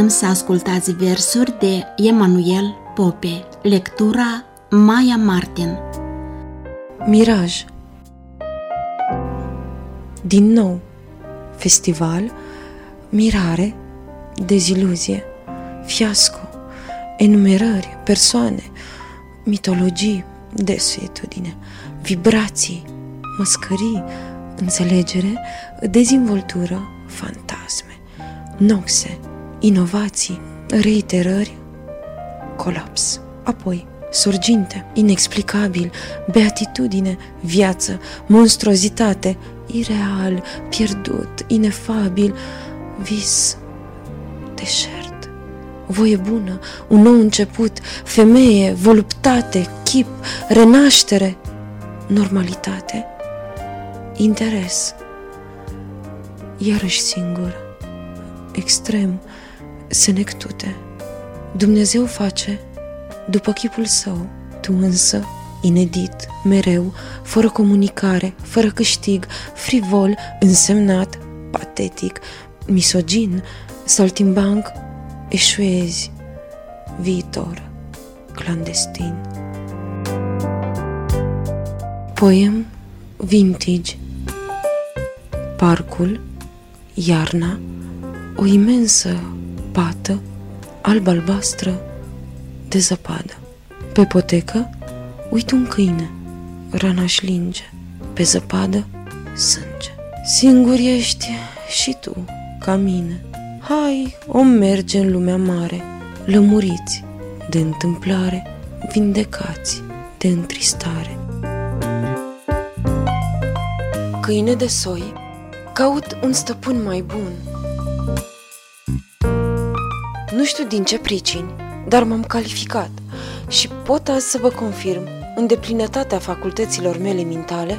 Vă invităm să ascultați versuri de Emanuel Pope, lectura Maia Martin. Miraj Din nou, festival, mirare, deziluzie, fiasco, enumerări, persoane, mitologii, desuetudine, vibrații, măscării, înțelegere, dezvoltură, fantasme, noxe, inovații, reiterări, colaps. Apoi, surginte, inexplicabil, beatitudine, viață, monstruozitate, ireal, pierdut, inefabil, vis, deșert, voie bună, un nou început, femeie, voluptate, chip, renaștere, normalitate, interes, iarăși singur, extrem, senectute. Dumnezeu face după chipul său, tu însă, inedit, mereu, fără comunicare, fără câștig, frivol, însemnat, patetic, misogin, saltimbanc, eșuezi, viitor, clandestin. Poem vintage Parcul, iarna, o imensă pată alb-albastră de zăpadă. Pe potecă, uit un câine, rana-și linge, pe zăpadă, sânge. Singur ești și tu, ca mine. Hai, om merge în lumea mare, lămuriți de întâmplare, vindecați de întristare. Câine de soi, caut un stăpân mai bun. Nu știu din ce pricini, dar m-am calificat și pot azi să vă confirm, în deplinătatea facultăților mele mentale,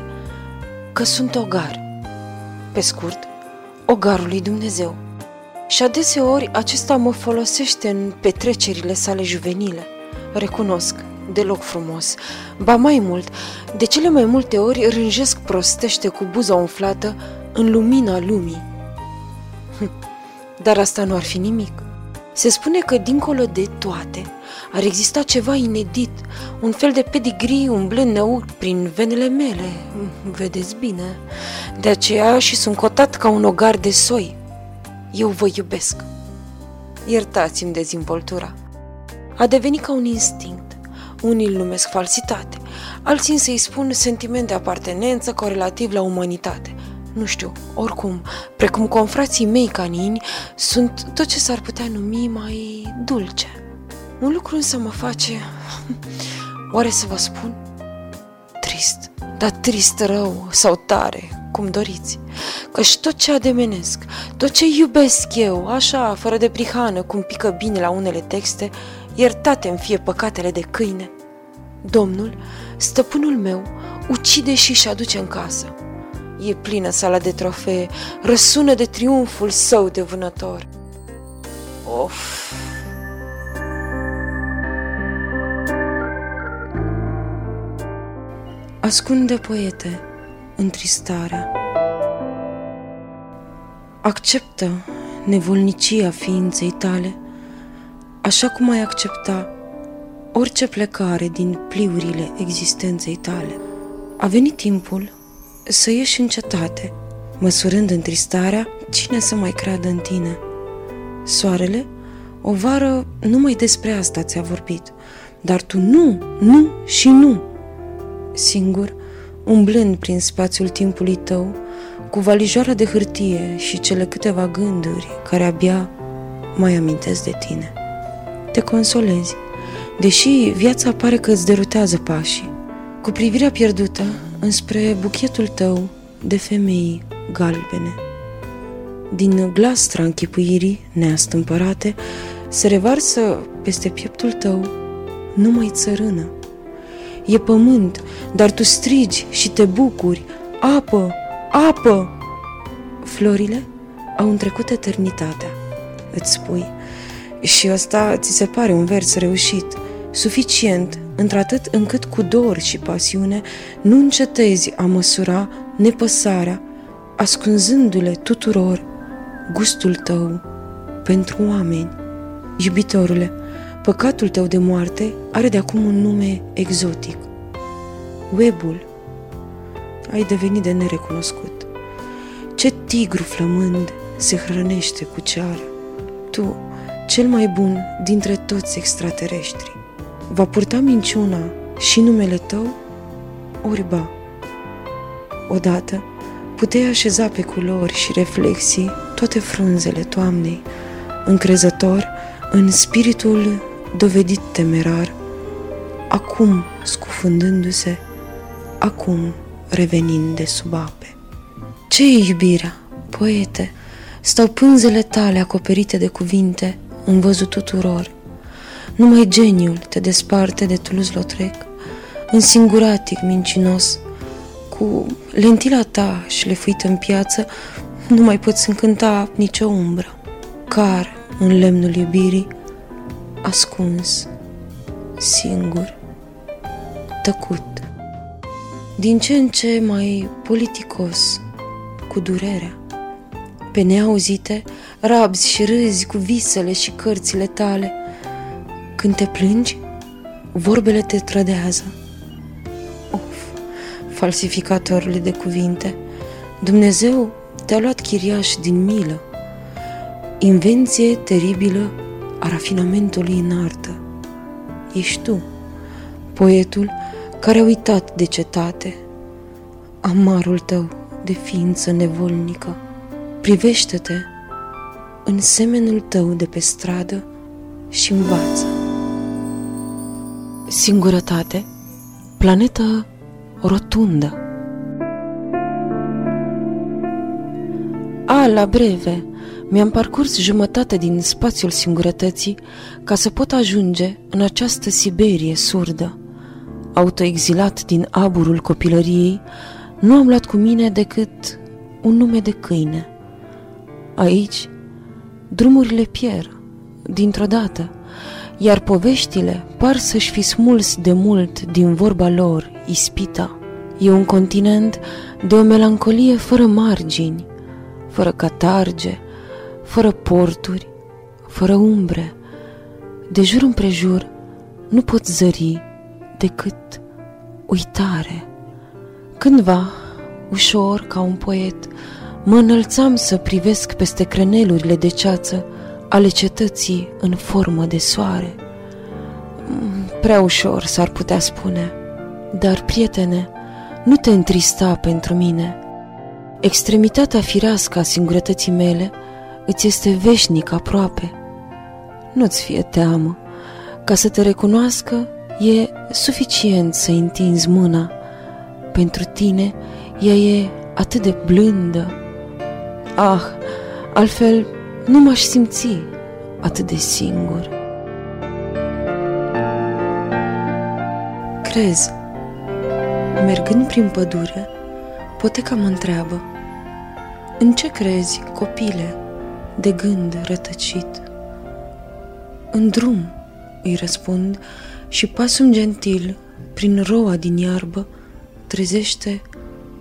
că sunt ogar. Pe scurt, ogarul lui Dumnezeu. Și adeseori acesta mă folosește în petrecerile sale juvenile. Recunosc, deloc frumos. Ba mai mult, de cele mai multe ori rânjesc prostește cu buza umflată în lumina lumii. Dar asta nu ar fi nimic. Se spune că dincolo de toate ar exista ceva inedit, un fel de pedigree umblând neut prin venele mele, vedeți bine. De aceea și sunt cotat ca un ogar de soi. Eu vă iubesc. Iertați-mi dezvoltura. A devenit ca un instinct. Unii îl numesc falsitate, alții însă îi spun sentiment de apartenență corelativ la umanitate – nu știu, oricum, precum confrații mei canini, sunt tot ce s-ar putea numi mai dulce. Un lucru însă mă face, oare să vă spun? Trist, dar trist rău sau tare, cum doriți. Căci tot ce ademenesc, tot ce iubesc eu, așa, fără de prihană, cum pică bine la unele texte, iertate în fie păcatele de câine. Domnul, stăpânul meu, ucide și-și aduce în casă. E plină sala de trofee, răsună de triumful său de vânător. Of! Ascunde poete întristarea. Acceptă nevolnicia ființei tale, așa cum ai accepta orice plecare din pliurile existenței tale. A venit timpul să ieși în cetate, măsurând întristarea cine să mai creadă în tine. Soarele, o vară numai despre asta ți-a vorbit, dar tu nu, nu și nu. Singur, umblând prin spațiul timpului tău, cu valijoara de hârtie și cele câteva gânduri care abia mai amintesc de tine. Te consolezi, deși viața pare că îți derutează pașii. Cu privirea pierdută, înspre buchetul tău de femei galbene. Din glastra închipuirii neastâmpărate se revarsă peste pieptul tău numai țărână. E pământ, dar tu strigi și te bucuri, apă, apă! Florile au întrecut eternitatea, îți spui, și ăsta ți se pare un vers reușit, suficient într-atât încât cu dor și pasiune nu încetezi a măsura nepăsarea, ascunzându-le tuturor gustul tău pentru oameni. Iubitorule, păcatul tău de moarte are de acum un nume exotic. Webul. Ai devenit de nerecunoscut. Ce tigru flămând se hrănește cu ceară. Tu, cel mai bun dintre toți extraterestri, va purta minciuna și numele tău? Ori ba, odată puteai așeza pe culori și reflexii toate frunzele toamnei, încrezător în spiritul dovedit temerar, acum scufundându-se, acum revenind de sub ape. Ce e iubirea, poete? Stau pânzele tale acoperite de cuvinte în văzut tuturor. Numai geniul te desparte de Toulouse-Lautrec, însinguratic mincinos, cu lentila ta șlefuită în piață, nu mai poți încânta nicio umbră. Car în lemnul iubirii, ascuns, singur, tăcut. Din ce în ce mai politicos, cu durerea. Pe neauzite, rabzi și râzi cu visele și cărțile tale. Când te plângi, vorbele te trădează. Of, falsificatorule de cuvinte, Dumnezeu te-a luat chiriaș din milă. Invenție teribilă a rafinamentului în artă. Ești tu, poetul care a uitat de cetate, amarul tău de ființă nevolnică. Privește-te în semenul tău de pe stradă și învață. Singurătate, planetă rotundă. A, la breve, mi-am parcurs jumătate din spațiul singurătății ca să pot ajunge în această Siberie surdă. Autoexilat din aburul copilăriei, nu am luat cu mine decât un nume de câine. Aici, drumurile pierd, dintr-o dată, iar poveștile par să-și fi smuls de mult din vorba lor, ispita. E un continent de o melancolie fără margini, fără catarge, fără porturi, fără umbre. De jur împrejur nu pot zări decât uitare. Cândva, ușor ca un poet, mă înălțam să privesc peste crenelurile de ceață ale cetății în formă de soare. Prea ușor s-ar putea spune, dar, prietene, nu te întrista pentru mine. Extremitatea firească a singurătății mele îți este veșnic aproape. Nu-ți fie teamă, ca să te recunoască e suficient să întinzi mâna. Pentru tine ea e atât de blândă. Ah, altfel nu m-aș simți atât de singur. Crezi, mergând prin pădure, poteca mă întreabă, În ce crezi, copile, de gând rătăcit? În drum, îi răspund, și pasul gentil, prin roa din iarbă, trezește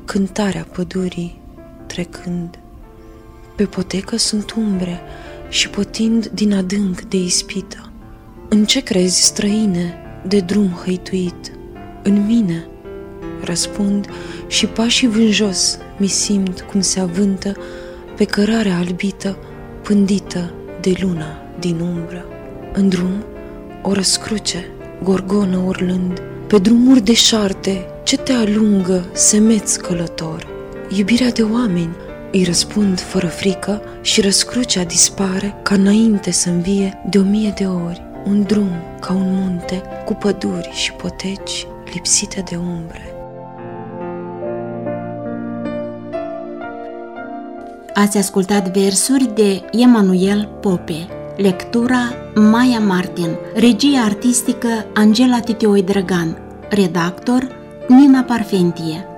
cântarea pădurii trecând. Pe potecă sunt umbre și potind din adânc de ispită. În ce crezi, străine, de drum hăituit? În mine, răspund și pașii vânjos mi simt cum se avântă pe cărarea albită pândită de luna din umbră. În drum, o răscruce, gorgonă urlând, pe drumuri deșarte, ce te alungă, semeț călător? Iubirea de oameni, îi răspund fără frică și răscrucea dispare ca înainte să învie de o mie de ori. Un drum ca un munte cu păduri și poteci lipsite de umbre. Ați ascultat versuri de Emanuel Pope, lectura Maia Martin, regie artistică Angela Titioi Drăgan, redactor Nina Parfentie.